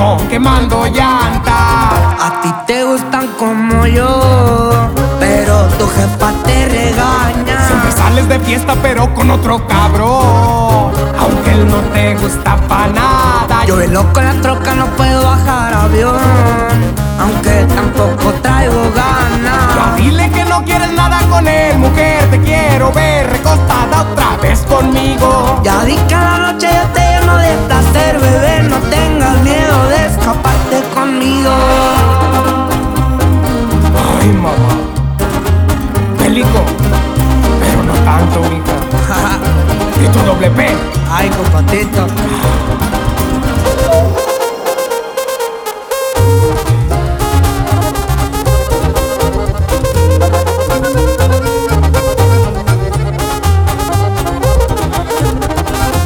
corazón quemando llanta. A ti te gustan como yo, pero tu jefa te regaña. Siempre sales de fiesta pero con otro cabrón, aunque él no te gusta pa' nada. Yo el loco en la troca no puedo Pelico, pero no tanto, mija. Tu doble P. Ay, compatito.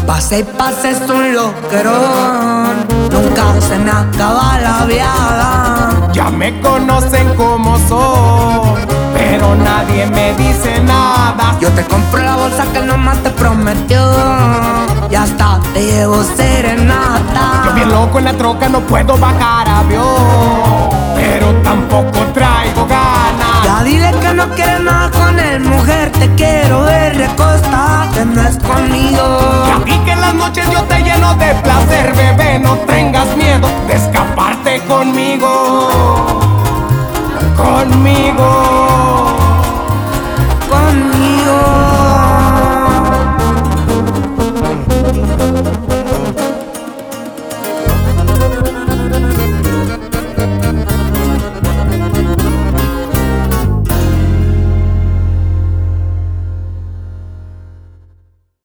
Pase y pase es un loquerón, nunca se me acaba la viada. Ya me conocen como soy, pero nadie me dice nada. Yo te compro la bolsa que nomás te prometió, y hasta te llevo serenata. Yo bien loco en la troca no puedo bajar avión, pero tampoco traigo ganas. Ya dile que no quieres nada con él, mujer, te quiero ver recostada, boy.